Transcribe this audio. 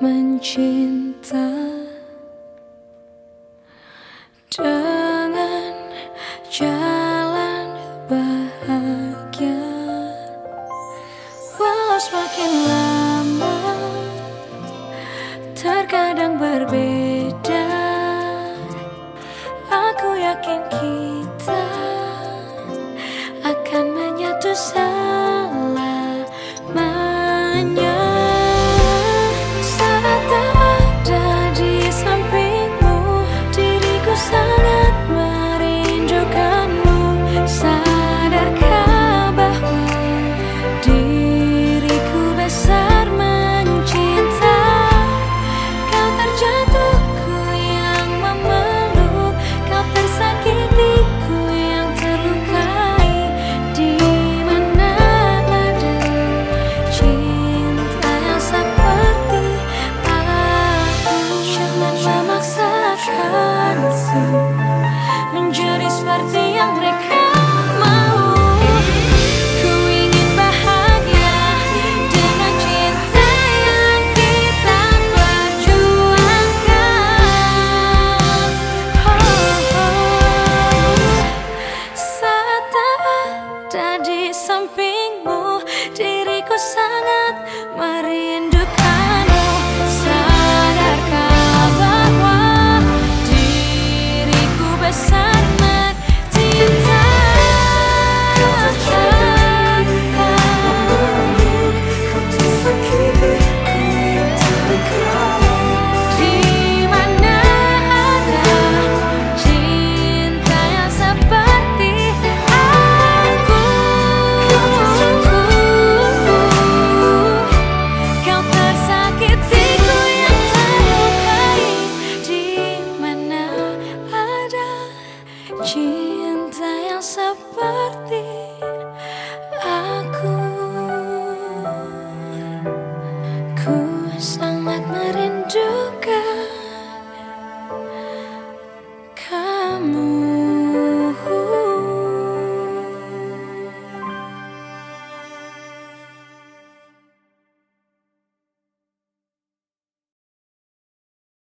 mencinta. Dengan jalan bahagia walau semakin lama terkadang berbeda. Aku yakin kita akan menyatu selamanya. cinta yang seperti